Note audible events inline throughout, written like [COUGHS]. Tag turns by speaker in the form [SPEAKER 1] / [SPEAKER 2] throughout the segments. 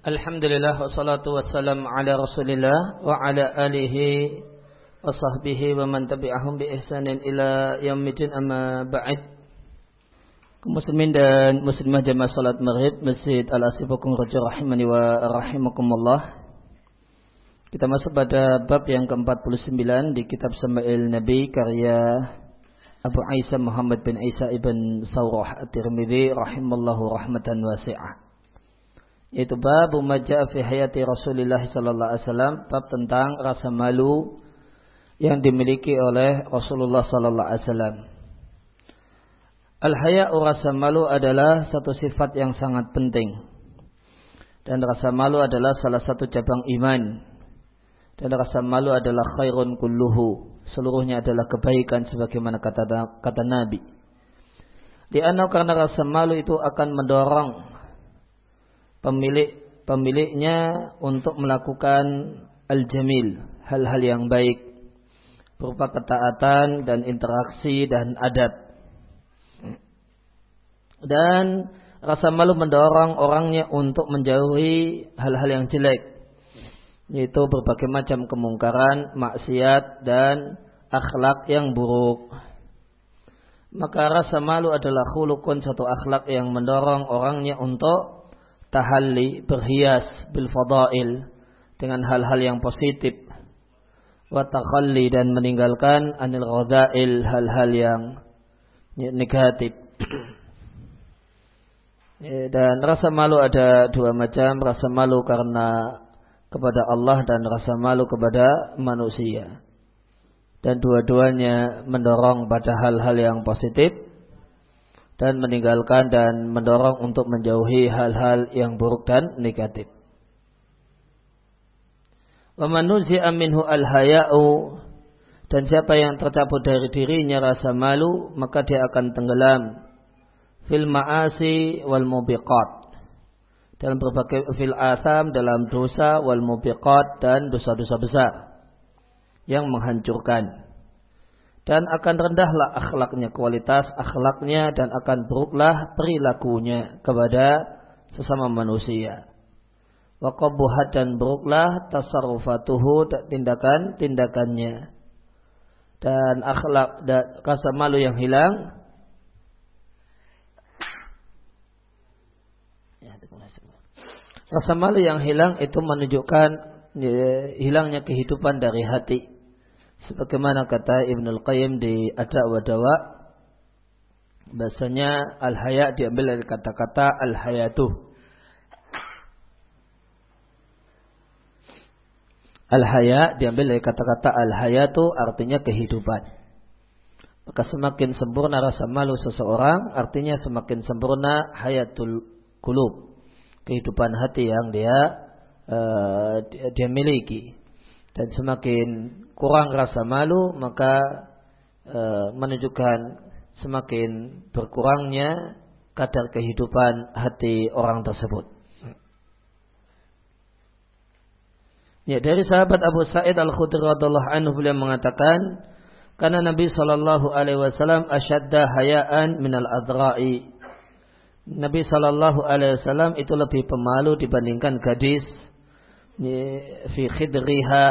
[SPEAKER 1] Alhamdulillah wassalatu wassalam ala Rasulillah wa ala alihi wa sahbihi wa man tabi'ahum bi ihsanin ila yaumil amma ba'd. Muslimin dan muslimah jamaah salat Maghrib Masjid Al-Asifukum Raja rahimani wa rahimakumullah. Kita masuk pada bab yang ke-49 di kitab Sama'il Nabi karya Abu Muhammad bin Isa ibn Sawrah At-Tirmidzi rahimallahu rahmatan wasi'ah yaitu bab majaa fi hayati Rasulullah sallallahu alaihi wasallam bab tentang rasa malu yang dimiliki oleh Rasulullah sallallahu alaihi wasallam. Al-haya'u rasa malu adalah satu sifat yang sangat penting. Dan rasa malu adalah salah satu cabang iman. Dan rasa malu adalah khairun kulluhu. Seluruhnya adalah kebaikan sebagaimana kata kata Nabi. Di karena rasa malu itu akan mendorong pemilik pemiliknya untuk melakukan al-jamil, hal-hal yang baik berupa ketaatan dan interaksi dan adab. Dan rasa malu mendorong orangnya untuk menjauhi hal-hal yang jelek, yaitu berbagai macam kemungkaran, maksiat dan akhlak yang buruk. Maka rasa malu adalah khulukun satu akhlak yang mendorong orangnya untuk tahalli berhias bil fadail dengan hal-hal yang positif. Wa takhalli dan meninggalkan anil ghadail hal-hal yang negatif. Ya, [CLEARS THROAT] dan rasa malu ada dua macam. Rasa malu karena kepada Allah dan rasa malu kepada manusia. Dan dua-duanya mendorong pada hal-hal yang positif dan meninggalkan dan mendorong untuk menjauhi hal-hal yang buruk dan negatif. Wa manuzi'a minhu al-haya'u dan siapa yang tercabut dari dirinya rasa malu maka dia akan tenggelam fil ma'asi wal mubiqat dalam berbagai fil asam dalam dosa wal mubiqat dan dosa-dosa besar yang menghancurkan dan akan rendahlah akhlaknya, kualitas akhlaknya dan akan buruklah perilakunya kepada sesama manusia. Wa qabuhat dan buruklah tasarrufatuhu tindakan-tindakannya. Dan akhlak dan rasa malu yang hilang ya, Rasa malu yang hilang itu menunjukkan ya, hilangnya kehidupan dari hati sebagaimana kata Ibnul Qayyim di Ada wa Dawa bahasanya al-haya diambil dari kata-kata al-hayatu. Al-haya diambil dari kata-kata al-hayatu artinya kehidupan. Maka semakin sempurna rasa malu seseorang artinya semakin sempurna hayatul kulub kehidupan hati yang dia uh, dia miliki dan semakin kurang rasa malu maka e, menunjukkan semakin berkurangnya kadar kehidupan hati orang tersebut. Ya dari sahabat Abu Sa'id Al Khudri radhiallahu anhu beliau mengatakan karena Nabi Shallallahu Alaihi Wasallam asyadda hayaan minal adra'i. Nabi Shallallahu Alaihi Wasallam itu lebih pemalu dibandingkan gadis fi khidriha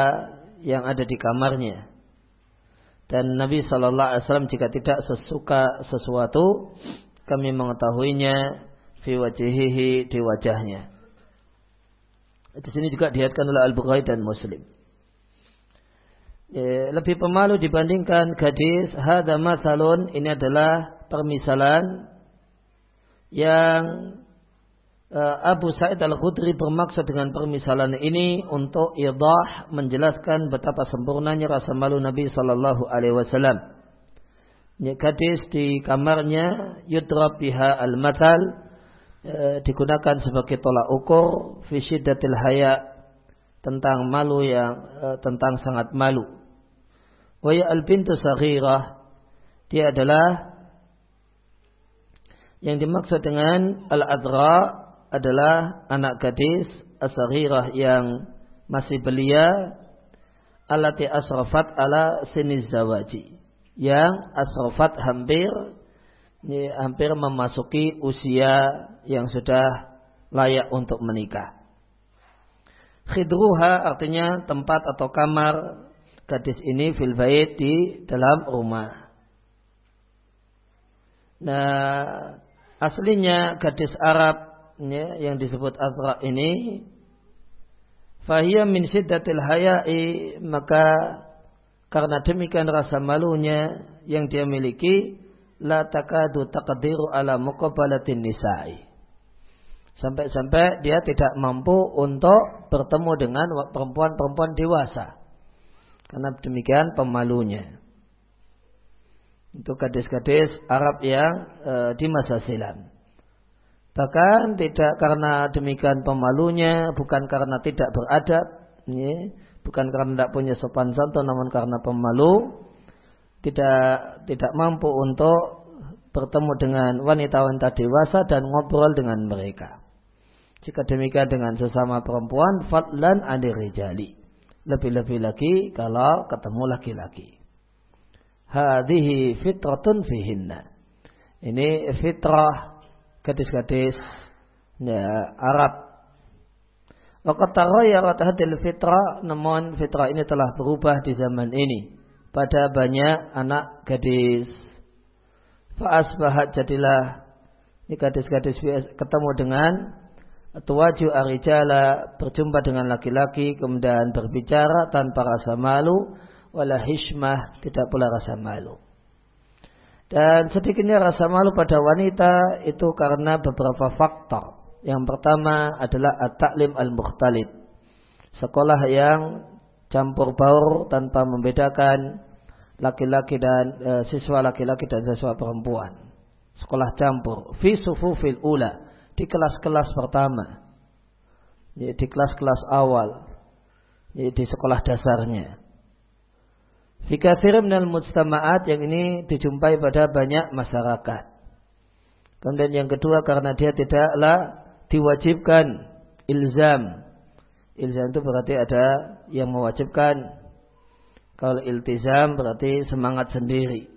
[SPEAKER 1] yang ada di kamarnya. Dan Nabi Wasallam jika tidak sesuka sesuatu, kami mengetahuinya fi wajihihi di wajahnya. Di sini juga dihatkan oleh Al Bukhari dan Muslim. Ya, lebih pemalu dibandingkan gadis. Hada masalun ini adalah permisalan yang Eh, Abu Sa'id Al-Khudri bermaksud dengan permisalan ini untuk idah menjelaskan betapa sempurnanya rasa malu Nabi Sallallahu Alaihi Wasallam. Gadis di kamarnya yudrab biha al-matal e, digunakan sebagai tolak ukur fi syiddatil haya tentang malu yang e, tentang sangat malu. Wa ya al-bintu saghirah dia adalah yang dimaksud dengan al-adra adalah anak gadis asarirah yang masih belia alati asrafat ala sini zawaji yang asrafat hampir ya, hampir memasuki usia yang sudah layak untuk menikah. Khidruha artinya tempat atau kamar gadis ini fil bait di dalam rumah. Nah, aslinya gadis Arab ya, yang disebut Azra ini fahiyya min siddatil haya'i maka karena demikian rasa malunya yang dia miliki la takadu taqdiru ala muqabalatin nisa'i sampai-sampai dia tidak mampu untuk bertemu dengan perempuan-perempuan dewasa karena demikian pemalunya. Itu gadis-gadis Arab yang e, di masa silam. Bahkan tidak karena demikian pemalunya, bukan karena tidak beradab, ya, bukan karena tidak punya sopan santun, namun karena pemalu, tidak tidak mampu untuk bertemu dengan wanita-wanita dewasa dan ngobrol dengan mereka. Jika demikian dengan sesama perempuan, fatlan rijali. Lebih-lebih lagi kalau ketemu laki-laki. Hadihi fitratun fihinna. Ini fitrah gadis-gadis ya, Arab. Waqat taghayyarat hadil fitrah, namun fitrah ini telah berubah di zaman ini pada banyak anak gadis. Fa'asbahat jadilah ini gadis-gadis ketemu dengan Tuwaju arijala berjumpa dengan laki-laki kemudian berbicara tanpa rasa malu wala hishmah tidak pula rasa malu. Dan sedikitnya rasa malu pada wanita itu karena beberapa faktor. Yang pertama adalah at-ta'lim al-mukhtalid. Sekolah yang campur baur tanpa membedakan laki-laki dan e, siswa laki-laki dan siswa perempuan. Sekolah campur. Fi sufufil ula di kelas-kelas pertama, di kelas-kelas awal, di sekolah dasarnya. Fika minal mujtama'at yang ini dijumpai pada banyak masyarakat. Kemudian yang kedua karena dia tidaklah diwajibkan ilzam. Ilzam itu berarti ada yang mewajibkan. Kalau iltizam berarti semangat sendiri.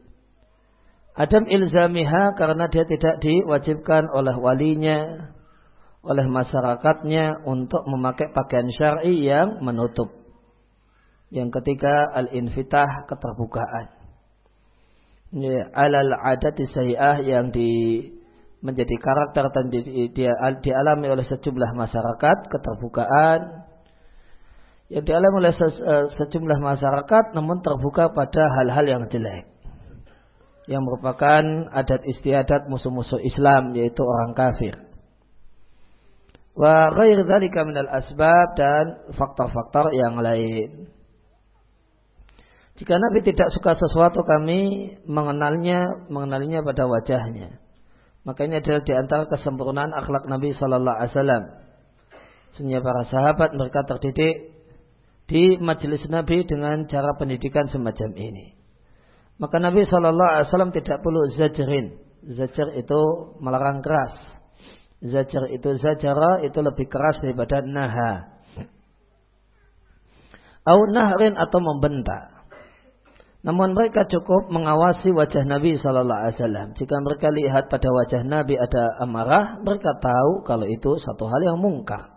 [SPEAKER 1] Adam ilzamiha karena dia tidak diwajibkan oleh walinya, oleh masyarakatnya untuk memakai pakaian syar'i yang menutup. Yang ketiga al-infitah keterbukaan. Ya, alal adat sayyah yang di menjadi karakter dan di, dia dialami oleh sejumlah masyarakat keterbukaan yang dialami oleh eh, sejumlah masyarakat namun terbuka pada hal-hal yang jelek yang merupakan adat istiadat musuh-musuh Islam yaitu orang kafir. Wa ghair dzalika minal asbab dan faktor-faktor yang lain. Jika Nabi tidak suka sesuatu kami mengenalnya mengenalinya pada wajahnya. Makanya adalah di antara kesempurnaan akhlak Nabi sallallahu alaihi wasallam. Sehingga para sahabat mereka terdidik di majelis Nabi dengan cara pendidikan semacam ini. Maka Nabi Shallallahu Alaihi Wasallam tidak perlu zajrin. Zajr itu melarang keras. Zajr itu zajara itu lebih keras daripada naha. Au nahrin atau membentak. Namun mereka cukup mengawasi wajah Nabi Shallallahu Alaihi Wasallam. Jika mereka lihat pada wajah Nabi ada amarah, mereka tahu kalau itu satu hal yang mungkar.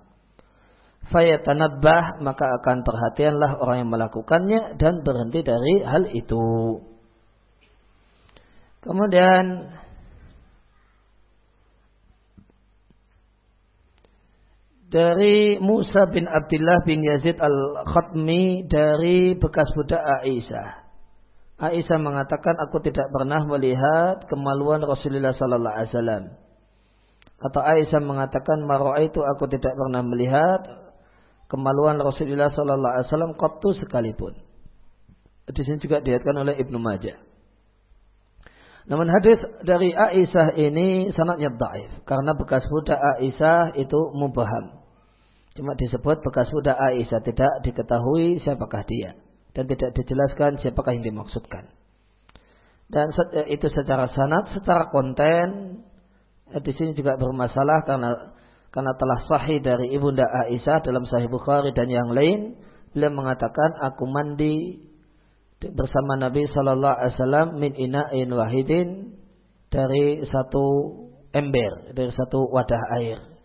[SPEAKER 1] Fayatanabbah maka akan perhatianlah orang yang melakukannya dan berhenti dari hal itu. Kemudian dari Musa bin Abdullah bin Yazid al-Khatmi dari bekas budak Aisyah. Aisyah mengatakan aku tidak pernah melihat kemaluan Rasulullah sallallahu alaihi wasallam. Atau Aisyah mengatakan itu aku tidak pernah melihat kemaluan Rasulullah sallallahu alaihi wasallam qattu sekalipun. Di sini juga dilihatkan oleh Ibnu Majah. Namun hadis dari Aisyah ini sangatnya daif karena bekas budak Aisyah itu mubaham. Cuma disebut bekas budak Aisyah tidak diketahui siapakah dia dan tidak dijelaskan siapakah yang dimaksudkan. Dan eh, itu secara sanad, secara konten eh, di sini juga bermasalah karena karena telah sahih dari ibunda Aisyah dalam Sahih Bukhari dan yang lain beliau mengatakan aku mandi bersama Nabi Shallallahu Alaihi Wasallam min ina'in wahidin dari satu ember dari satu wadah air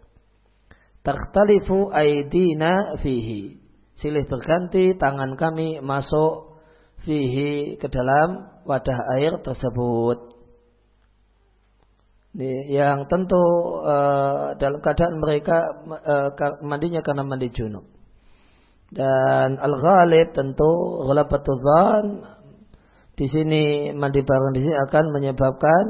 [SPEAKER 1] Takhtalifu aidina fihi. Silih berganti tangan kami masuk fihi ke dalam wadah air tersebut. Yang tentu uh, dalam keadaan mereka uh, mandinya karena mandi junub. Dan al-ghalib tentu ghalabatul dhan di sini mandi bareng di sini akan menyebabkan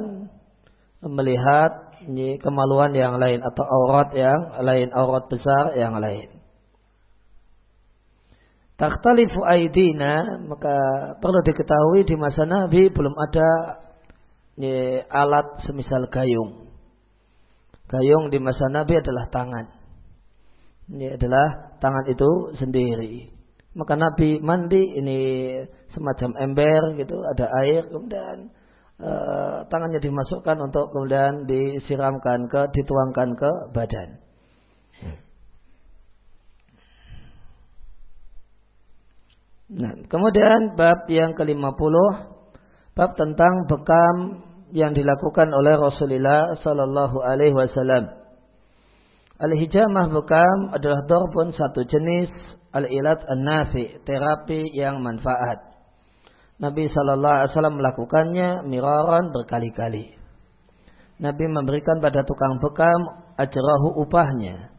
[SPEAKER 1] melihat kemaluan yang lain atau aurat yang lain, aurat besar yang lain. Takhtalifu aidina, maka perlu diketahui di masa Nabi belum ada ya, alat semisal gayung. Gayung di masa Nabi adalah tangan. Ini adalah tangan itu sendiri. Maka Nabi mandi ini semacam ember gitu, ada air kemudian Eh, tangannya dimasukkan untuk kemudian disiramkan ke dituangkan ke badan. Nah, kemudian bab yang ke-50 bab tentang bekam yang dilakukan oleh Rasulullah sallallahu alaihi wasallam. Al-hijamah bekam adalah dorbun satu jenis al-ilat an-nafi, terapi yang manfaat. Nabi Shallallahu Alaihi Wasallam melakukannya miraran berkali-kali. Nabi memberikan pada tukang bekam ajrahu upahnya.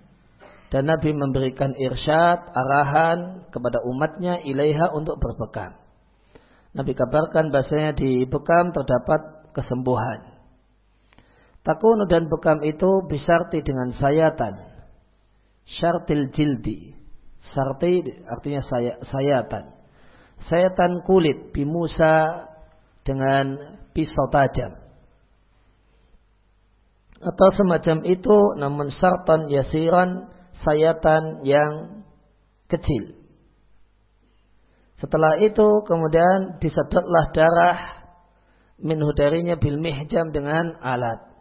[SPEAKER 1] Dan Nabi memberikan irsyad, arahan kepada umatnya ilaiha untuk berbekam. Nabi kabarkan bahasanya di bekam terdapat kesembuhan. Takun dan bekam itu bisarti dengan sayatan. Syartil jildi. Sarti artinya saya, sayatan sayatan kulit bimusa dengan pisau tajam. Atau semacam itu namun sartan yasiran sayatan yang kecil. Setelah itu kemudian disedotlah darah minhu darinya bil mihjam dengan alat.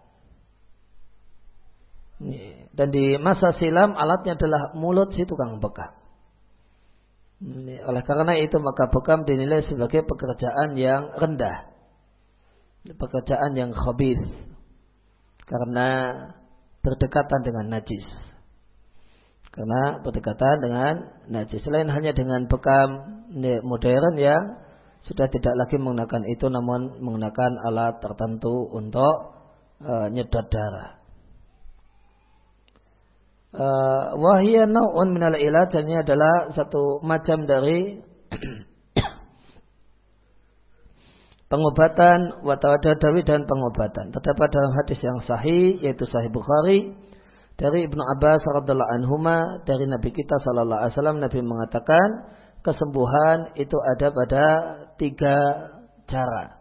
[SPEAKER 1] Dan di masa silam alatnya adalah mulut si tukang bekam. Oleh karena itu maka bekam dinilai sebagai pekerjaan yang rendah. Pekerjaan yang khabis. Karena berdekatan dengan najis. Karena berdekatan dengan najis. Selain hanya dengan bekam modern yang sudah tidak lagi menggunakan itu namun menggunakan alat tertentu untuk uh, nyedot darah. Eh, wahia naun minal ilat dan ini adalah satu macam dari [COUGHS] pengobatan watawadawi dan pengobatan. Terdapat dalam hadis yang sahih yaitu sahih Bukhari dari Ibnu Abbas radhiallahu anhuma dari Nabi kita sallallahu alaihi wasallam Nabi mengatakan kesembuhan itu ada pada tiga cara.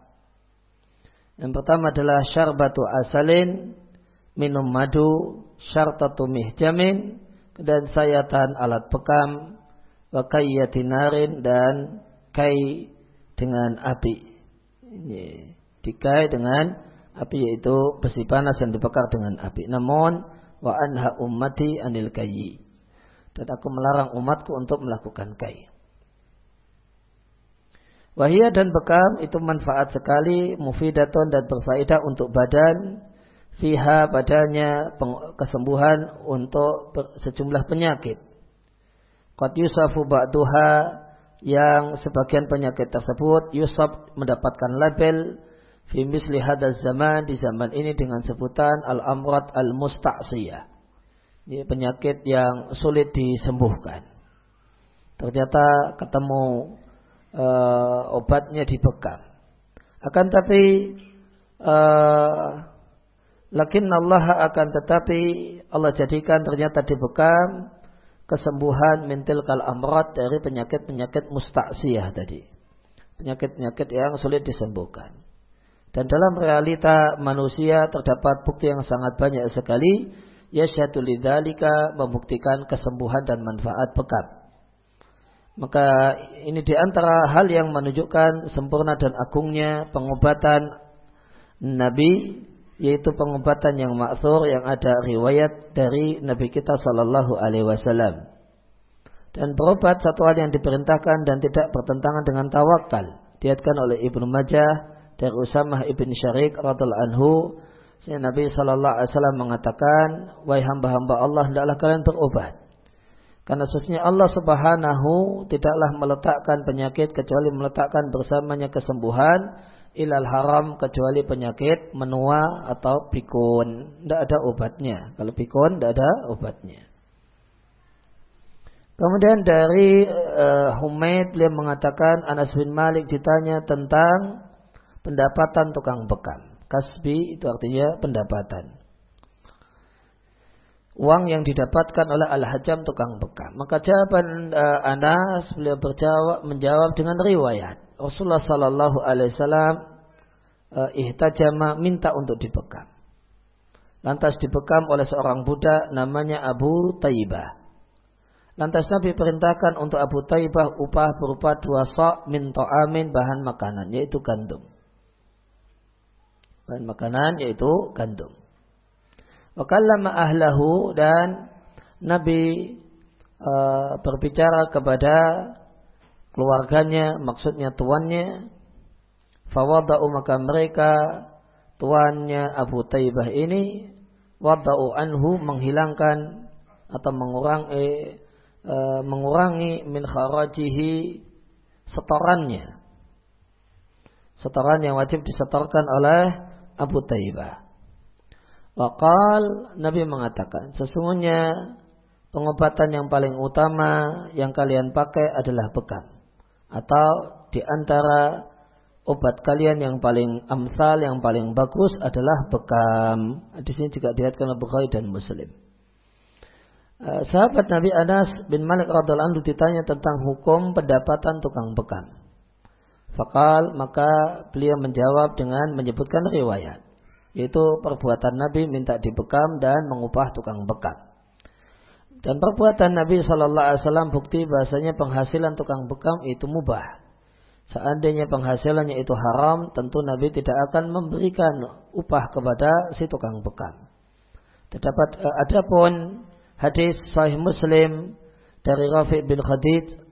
[SPEAKER 1] Yang pertama adalah syarbatu asalin minum madu syartatu mihjamin dan sayatan alat bekam wa kayyatinarin dan kai dengan api ini dikai dengan api yaitu besi panas yang dibakar dengan api namun wa anha ummati anil kayyi dan aku melarang umatku untuk melakukan kai. Wahia dan bekam itu manfaat sekali, mufidatun dan berfaedah untuk badan, fiha padanya kesembuhan untuk sejumlah penyakit. Qad yusafu ba'duha yang sebagian penyakit tersebut yusab mendapatkan label fi misli zaman di zaman ini dengan sebutan al-amrat al-musta'siyah. Ini penyakit yang sulit disembuhkan. Ternyata ketemu uh, obatnya di bekam. Akan tapi uh, Lakin Allah akan tetapi Allah jadikan ternyata dibekam kesembuhan mentil kal amrat dari penyakit-penyakit mustaksiyah tadi. Penyakit-penyakit yang sulit disembuhkan. Dan dalam realita manusia terdapat bukti yang sangat banyak sekali. Ya lidzalika membuktikan kesembuhan dan manfaat bekam. Maka ini di antara hal yang menunjukkan sempurna dan agungnya pengobatan Nabi yaitu pengobatan yang maksur yang ada riwayat dari Nabi kita Shallallahu Alaihi Wasallam. Dan berobat satu hal yang diperintahkan dan tidak bertentangan dengan tawakal. Diatkan oleh Ibnu Majah dari Usamah ibn Syarik radhiallahu anhu Nabi Shallallahu Alaihi Wasallam mengatakan, wahai hamba-hamba Allah, hendaklah kalian berobat. Karena sesungguhnya Allah Subhanahu tidaklah meletakkan penyakit kecuali meletakkan bersamanya kesembuhan ilal haram kecuali penyakit menua atau pikun. Tidak ada obatnya. Kalau pikun tidak ada obatnya. Kemudian dari uh, Humaid beliau mengatakan Anas bin Malik ditanya tentang pendapatan tukang bekam. Kasbi itu artinya pendapatan. Uang yang didapatkan oleh Al-Hajam tukang bekam. Maka jawaban uh, Anas beliau berjawab menjawab dengan riwayat. Rasulullah Sallallahu Alaihi Wasallam uh, ihtajama minta untuk dibekam. Lantas dibekam oleh seorang budak namanya Abu Taibah. Lantas Nabi perintahkan untuk Abu Taibah upah berupa dua sok min amin bahan makanan yaitu gandum. Bahan makanan yaitu gandum. Wakallama ahlahu dan Nabi uh, berbicara kepada keluarganya, maksudnya tuannya, fawada'u maka mereka tuannya Abu Taibah ini wada'u anhu menghilangkan atau mengurangi e, mengurangi min kharajihi setorannya setoran yang wajib disetorkan oleh Abu Taibah Wakal Nabi mengatakan sesungguhnya pengobatan yang paling utama yang kalian pakai adalah bekam atau di antara obat kalian yang paling amsal, yang paling bagus adalah bekam. Di sini juga dilihatkan oleh Bukhari dan Muslim. Eh, sahabat Nabi Anas bin Malik radhiallahu anhu ditanya tentang hukum pendapatan tukang bekam. Fakal maka beliau menjawab dengan menyebutkan riwayat yaitu perbuatan Nabi minta dibekam dan mengupah tukang bekam. Dan perbuatan Nabi Shallallahu Alaihi Wasallam bukti bahasanya penghasilan tukang bekam itu mubah. Seandainya penghasilannya itu haram, tentu Nabi tidak akan memberikan upah kepada si tukang bekam. Terdapat uh, adapun hadis Sahih Muslim dari Rafi bin Khadid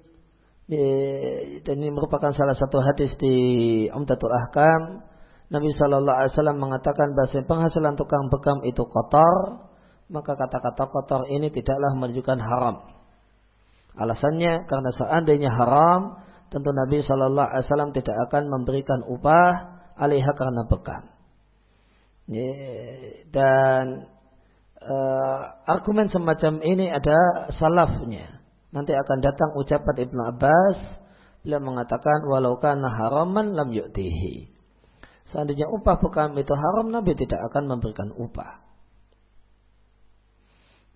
[SPEAKER 1] dan ini merupakan salah satu hadis di Umdatul Ahkam. Nabi Shallallahu Alaihi Wasallam mengatakan bahasa penghasilan tukang bekam itu kotor, maka kata-kata kotor ini tidaklah menunjukkan haram. Alasannya karena seandainya haram, tentu Nabi Shallallahu Alaihi Wasallam tidak akan memberikan upah alihah karena bekam. Dan uh, argumen semacam ini ada salafnya. Nanti akan datang ucapan Ibnu Abbas. Beliau mengatakan walau kana haraman lam yu'tihi. Seandainya upah bekam itu haram, Nabi tidak akan memberikan upah.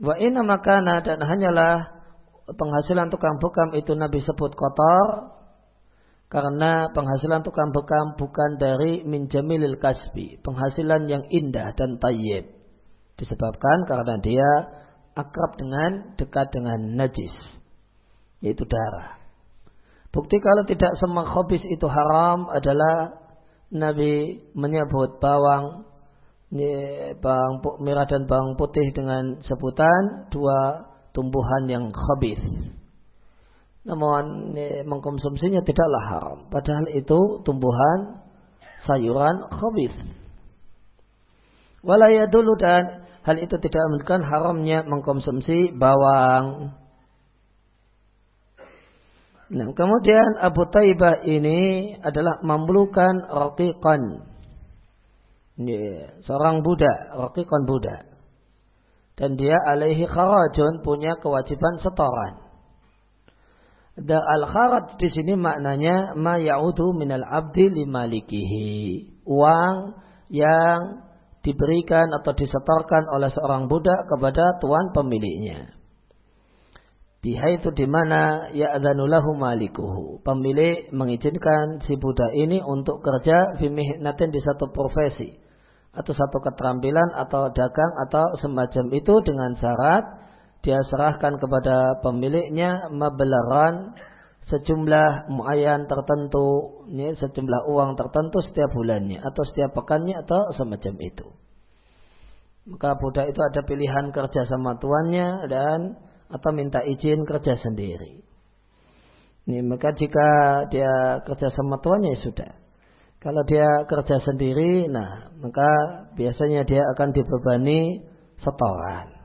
[SPEAKER 1] Wa inna makana dan hanyalah penghasilan tukang bekam itu Nabi sebut kotor karena penghasilan tukang bekam bukan dari minjamilil kasbi, penghasilan yang indah dan tayyib. Disebabkan karena dia akrab dengan dekat dengan najis, yaitu darah. Bukti kalau tidak semua khobis itu haram adalah Nabi menyebut bawang bawang merah dan bawang putih dengan sebutan dua tumbuhan yang khabis. Namun mengkonsumsinya tidaklah haram. Padahal itu tumbuhan sayuran khabis. Walaya dulu dan hal itu tidak menunjukkan haramnya mengkonsumsi bawang. Nah, kemudian Abu Taibah ini adalah mamlukan raqiqan Ya, seorang budak, raqiqan budak. Dan dia alaihi kharajun punya kewajiban setoran. Da al kharaj di sini maknanya ma ya'udu minal abdi limalikihi. Uang yang diberikan atau disetorkan oleh seorang budak kepada tuan pemiliknya. Biha itu di mana ya adanulahu malikuhu. Pemilik mengizinkan si budak ini untuk kerja fimihnatin di satu profesi atau satu keterampilan atau dagang atau semacam itu dengan syarat dia serahkan kepada pemiliknya mabelaran sejumlah muayyan tertentu ini sejumlah uang tertentu setiap bulannya atau setiap pekannya atau semacam itu maka budak itu ada pilihan kerja sama tuannya dan atau minta izin kerja sendiri? Ini maka jika dia kerja sama tuannya ya sudah. Kalau dia kerja sendiri, nah maka biasanya dia akan dibebani setoran.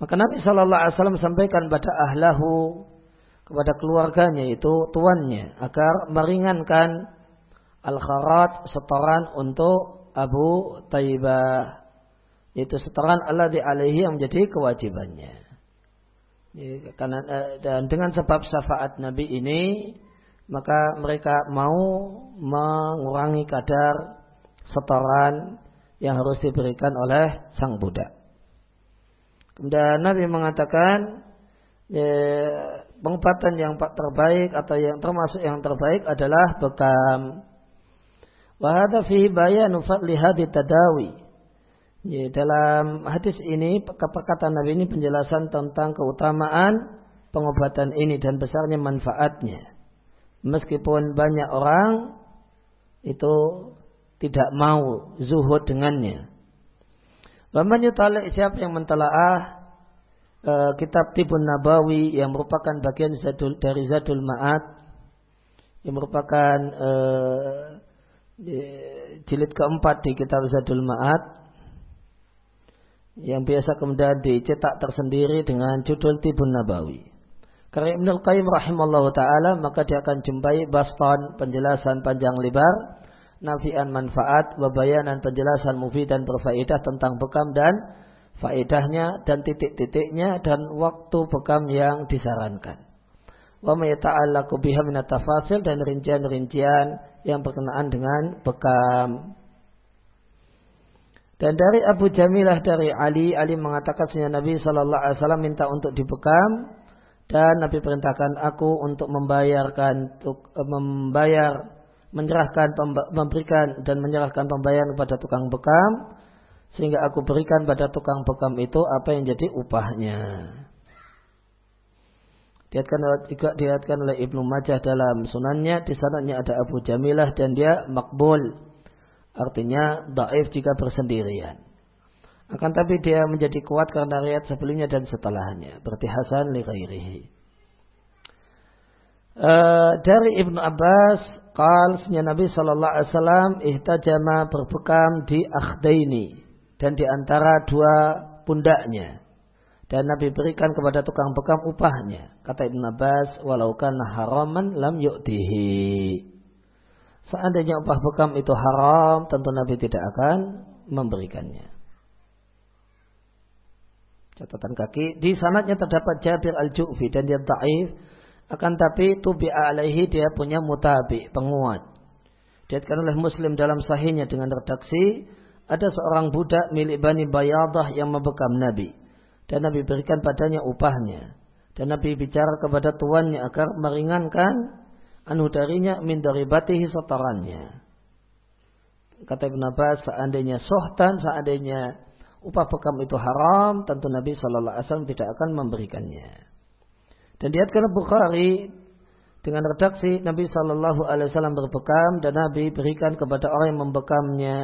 [SPEAKER 1] Maka Nabi Shallallahu Alaihi Wasallam sampaikan pada ahlahu kepada keluarganya itu tuannya agar meringankan al-kharat setoran untuk Abu Taibah yaitu setoran Allah di alaihi yang menjadi kewajibannya. Eh, dan dengan sebab syafaat Nabi ini maka mereka mau mengurangi kadar setoran yang harus diberikan oleh sang budak. Kemudian Nabi mengatakan ya, pengobatan yang terbaik atau yang termasuk yang terbaik adalah bekam. Wahada fi bayanu fadli hadi tadawi. Ya, dalam hadis ini perkataan Nabi ini penjelasan tentang keutamaan pengobatan ini dan besarnya manfaatnya meskipun banyak orang itu tidak mau zuhud dengannya. Waman yutalik siapa yang mentelaah e, kitab Tibun Nabawi yang merupakan bagian zadul, dari Zadul Ma'at yang merupakan e, jilid keempat di kitab Zadul Ma'at yang biasa kemudian dicetak tersendiri dengan judul Tibun Nabawi. Karena Ibn Al-Qayyim rahimallahu ta'ala maka dia akan jumpai baston penjelasan panjang lebar nafian manfaat wabayanan penjelasan mufid dan berfaedah tentang bekam dan faedahnya dan titik-titiknya dan waktu bekam yang disarankan. Wa ma yata'allaqu biha min tafasil dan rincian-rincian yang berkenaan dengan bekam. Dan dari Abu Jamilah dari Ali, Ali mengatakan sehingga Nabi Shallallahu Alaihi Wasallam minta untuk dibekam dan Nabi perintahkan aku untuk membayarkan untuk eh, membayar menyerahkan memberikan dan menyerahkan pembayaran kepada tukang bekam sehingga aku berikan pada tukang bekam itu apa yang jadi upahnya. Diatkan juga diatkan oleh Ibnu Majah dalam sunannya di sananya ada Abu Jamilah dan dia makbul artinya daif jika bersendirian. Akan tapi dia menjadi kuat karena riat sebelumnya dan setelahnya. Berarti Hasan li ghairihi. Uh, dari Ibnu Abbas, qal Nabi sallallahu alaihi wasallam ihtajama berbekam di akhdaini dan di antara dua pundaknya. Dan Nabi berikan kepada tukang bekam upahnya. Kata Ibnu Abbas, walau kana haraman lam yu'tihi. Seandainya upah bekam itu haram, tentu Nabi tidak akan memberikannya. Catatan kaki di sanatnya terdapat Jabir al-Ju'fi dan dia taif. Akan tapi tubi alaihi dia punya mutabi penguat. Diatkan oleh Muslim dalam sahihnya dengan redaksi ada seorang budak milik Bani Bayadah yang membekam Nabi. Dan Nabi berikan padanya upahnya. Dan Nabi bicara kepada tuannya agar meringankan anu darinya min daribatihi setorannya kata Ibn Abbas seandainya sohtan seandainya upah bekam itu haram, tentu Nabi Shallallahu Alaihi Wasallam tidak akan memberikannya. Dan karena Bukhari dengan redaksi Nabi Shallallahu Alaihi Wasallam berbekam dan Nabi berikan kepada orang yang membekamnya.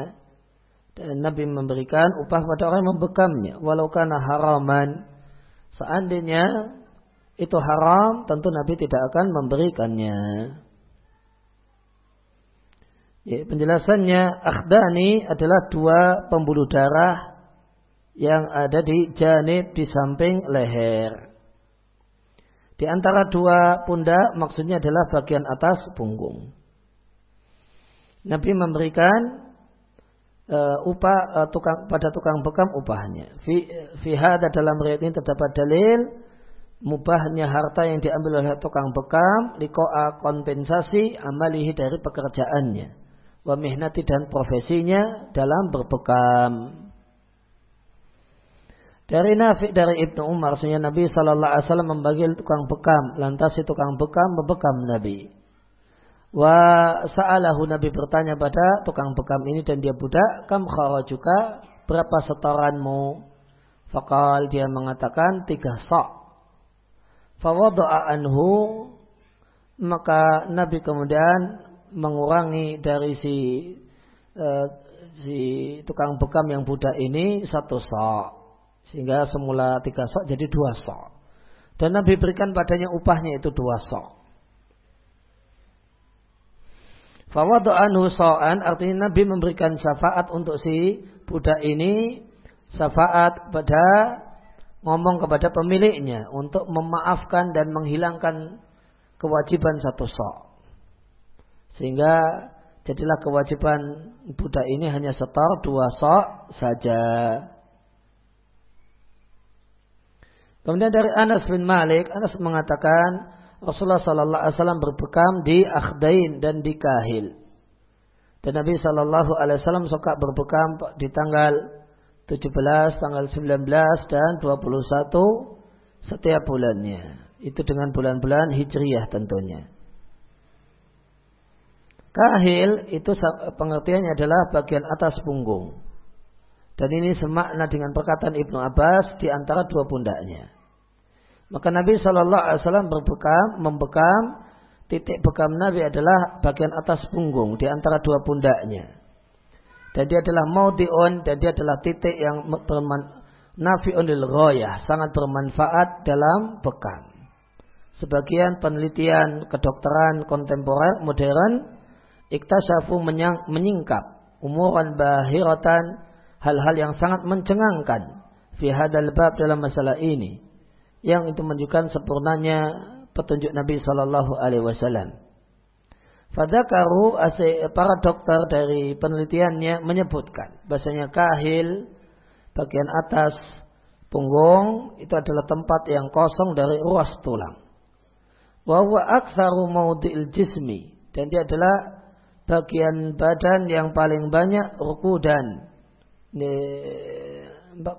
[SPEAKER 1] Dan Nabi memberikan upah pada orang yang membekamnya. Walau karena haraman seandainya itu haram tentu Nabi tidak akan memberikannya. Ya, penjelasannya akhdani adalah dua pembuluh darah yang ada di janib di samping leher. Di antara dua pundak maksudnya adalah bagian atas punggung. Nabi memberikan uh, upah uh, tukang pada tukang bekam upahnya. Fi, fi hada dalam riwayat ini terdapat dalil mubahnya harta yang diambil oleh tukang bekam likoa kompensasi amalihi dari pekerjaannya wa mihnati dan profesinya dalam berbekam. Dari Nafi dari Ibnu Umar sehingga Nabi Shallallahu Alaihi Wasallam membagi tukang bekam, lantas si tukang bekam membekam Nabi. Wa sa'alahu Nabi bertanya pada tukang bekam ini dan dia budak, kam juga berapa setoranmu? Fakal dia mengatakan tiga sok. Fawadu'a anhu maka Nabi kemudian mengurangi dari si uh, si tukang bekam yang budak ini satu sok. Sehingga semula tiga sok jadi dua sok. Dan Nabi berikan padanya upahnya itu dua sok. Fawadu anhu so'an artinya Nabi memberikan syafaat untuk si budak ini syafaat pada ngomong kepada pemiliknya untuk memaafkan dan menghilangkan kewajiban satu sok. Sehingga jadilah kewajiban budak ini hanya setor dua sok saja. Kemudian dari Anas bin Malik, Anas mengatakan Rasulullah Sallallahu Alaihi Wasallam berbekam di Akhdain dan di Kahil. Dan Nabi Sallallahu Alaihi Wasallam suka berbekam di tanggal 17, tanggal 19 dan 21 setiap bulannya. Itu dengan bulan-bulan hijriyah tentunya. Kahil itu pengertiannya adalah bagian atas punggung. Dan ini semakna dengan perkataan Ibnu Abbas di antara dua pundaknya. Maka Nabi Shallallahu Alaihi Wasallam berbekam, membekam titik bekam Nabi adalah bagian atas punggung di antara dua pundaknya. Dan dia adalah maudiun dan dia adalah titik yang berman, nafi'un lil sangat bermanfaat dalam bekam. Sebagian penelitian kedokteran kontemporer modern iktasyafu menyingkap umuran bahiratan hal-hal yang sangat mencengangkan fi hadal bab dalam masalah ini yang itu menunjukkan sempurnanya petunjuk Nabi Shallallahu Alaihi Wasallam. Fadakaru para dokter dari penelitiannya menyebutkan bahasanya kahil bagian atas punggung itu adalah tempat yang kosong dari ruas tulang. Wawa aksaru maudil jismi dan dia adalah bagian badan yang paling banyak rukudan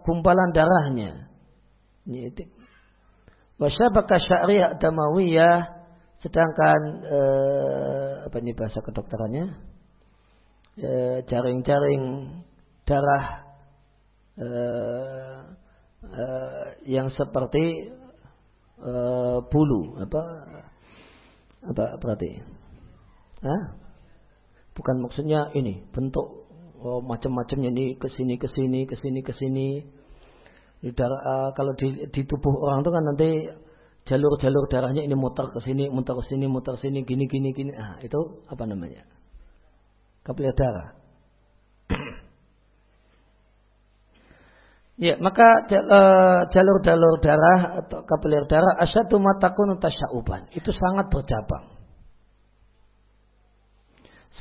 [SPEAKER 1] kumpalan darahnya. Wasyabaka syariah damawiyah sedangkan eh, apa ini bahasa kedokterannya? Eh, jaring-jaring darah eh, eh, yang seperti eh, bulu apa? Apa berarti? Hah? bukan maksudnya ini bentuk oh, macam-macamnya ini ke sini ke sini ke sini ke sini darah, uh, kalau di, di tubuh orang itu kan nanti jalur-jalur darahnya ini muter ke sini, muter ke sini, muter ke sini, gini gini gini. Ah, itu apa namanya? Kapiler darah. [CLEARS THROAT] ya, maka uh, jalur-jalur darah atau kapiler darah asyadu matakun tasyauban. Itu sangat bercabang.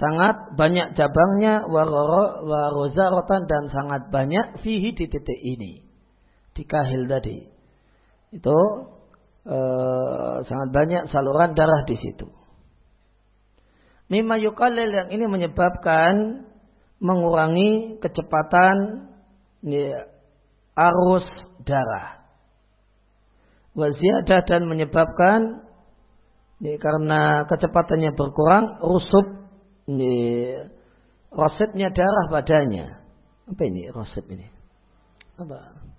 [SPEAKER 1] Sangat banyak cabangnya warozarotan dan sangat banyak fihi di titik ini di kahil tadi. Itu e, sangat banyak saluran darah di situ. Mimma yukalil yang ini menyebabkan mengurangi kecepatan ya, arus darah. Waziyadah dan menyebabkan ya, karena kecepatannya berkurang, rusub ya, rosetnya darah padanya. Apa ini roset ini? Apa?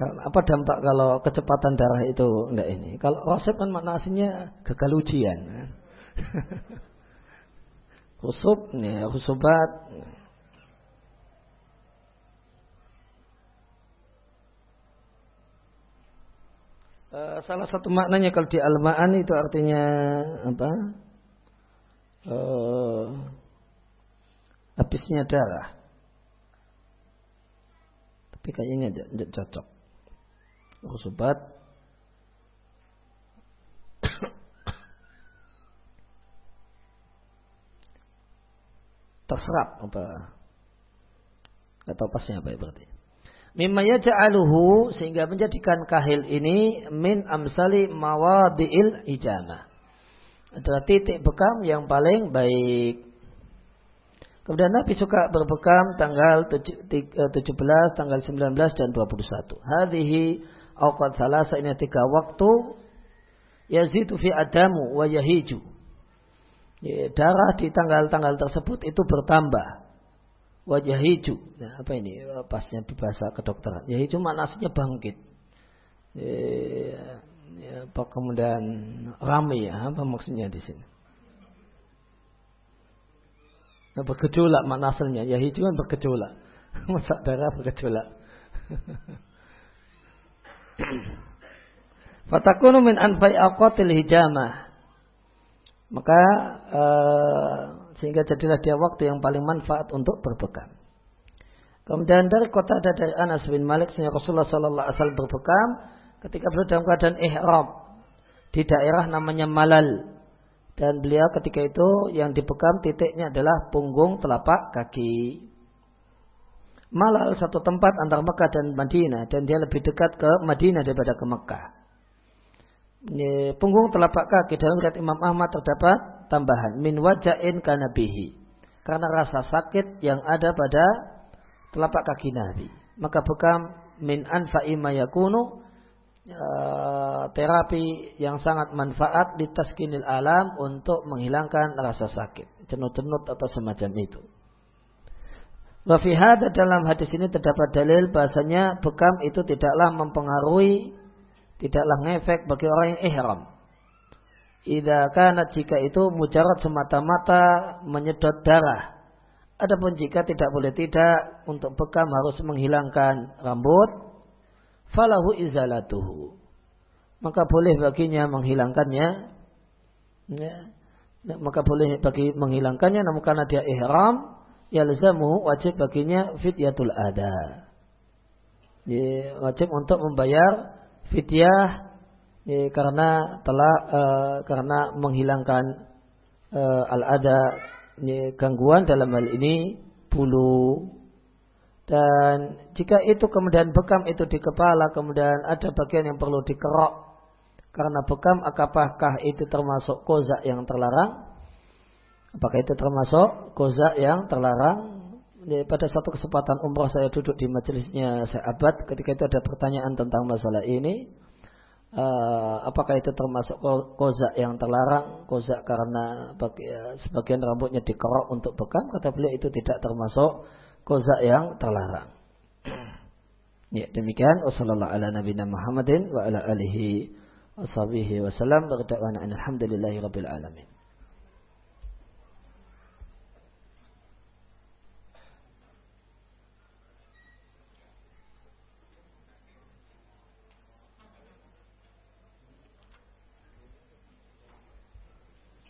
[SPEAKER 1] Apa dampak kalau kecepatan darah itu enggak ini? Kalau rosep kan makna aslinya gagal ujian. [LAUGHS] Husub, nih, husubat. Uh, salah satu maknanya kalau di Al-Ma'an itu artinya apa? Uh, habisnya darah. Tapi kayaknya tidak cocok sobat. Terserap apa? Atau pasnya apa ya berarti. Mimma yaj'aluhu sehingga menjadikan kahil ini min amsali mawadi'il ijamah adalah titik bekam yang paling baik. Kemudian Nabi suka berbekam tanggal 17, eh, tanggal 19 dan 21. Hadhihi awqat salasa ini tiga waktu yazidu fi adamu wa yahiju. Ya, darah di tanggal-tanggal tersebut itu bertambah. Wajah hiju. Nah, apa ini pasnya di bahasa kedokteran? Yahiju manasnya bangkit. Ya, ya, apa kemudian ramai ya? Apa maksudnya di sini? Nah, bergejolak mana? Ya hijau kan bergejolak. [LAUGHS] Masak darah bergejolak. [LAUGHS] Fatakunu min anfai aqatil hijamah. Maka uh, sehingga jadilah dia waktu yang paling manfaat untuk berbekam. Kemudian dari kota ada dari Anas bin Malik sehingga Rasulullah Sallallahu Alaihi Wasallam berbekam ketika beliau dalam keadaan ihram di daerah namanya Malal dan beliau ketika itu yang dibekam titiknya adalah punggung telapak kaki. Malal satu tempat antara Mekah dan Madinah dan dia lebih dekat ke Madinah daripada ke Mekah. Punggung telapak kaki dalam riwayat Imam Ahmad terdapat tambahan min wajain kanabihi karena rasa sakit yang ada pada telapak kaki Nabi. Maka bekam min anfa'i mayakunu uh, terapi yang sangat manfaat di taskinil alam untuk menghilangkan rasa sakit, cenut-cenut atau semacam itu. Wa dalam hadis ini terdapat dalil bahasanya bekam itu tidaklah mempengaruhi, tidaklah ngefek bagi orang yang ihram. Ida karena jika itu mujarad semata-mata menyedot darah Adapun jika tidak boleh tidak untuk bekam harus menghilangkan rambut, falahu izalatuhu. Maka boleh baginya menghilangkannya. Ya. Maka boleh bagi menghilangkannya namun karena dia ihram, yalzamu wajib baginya fityatul ada. Ya, wajib untuk membayar fidyah ya, karena telah uh, karena menghilangkan uh, al-ada ini, gangguan dalam hal ini bulu dan jika itu kemudian bekam itu di kepala kemudian ada bagian yang perlu dikerok karena bekam apakah itu termasuk kozak yang terlarang apakah itu termasuk kozak yang terlarang? Ini, pada satu kesempatan umroh saya duduk di majelisnya abad ketika itu ada pertanyaan tentang masalah ini uh, apakah itu termasuk kozak yang terlarang? Kozak karena bagi, uh, sebagian rambutnya dikerok untuk bekam kata beliau itu tidak termasuk kozak yang terlarang. [CLEARS THROAT] Ya demikian. Ala nabiyina Muhammadin wa ala wa